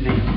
Listo.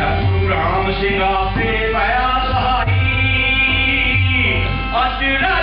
Shabu Ram Singh, Abhi Maya Sahi, Ashram.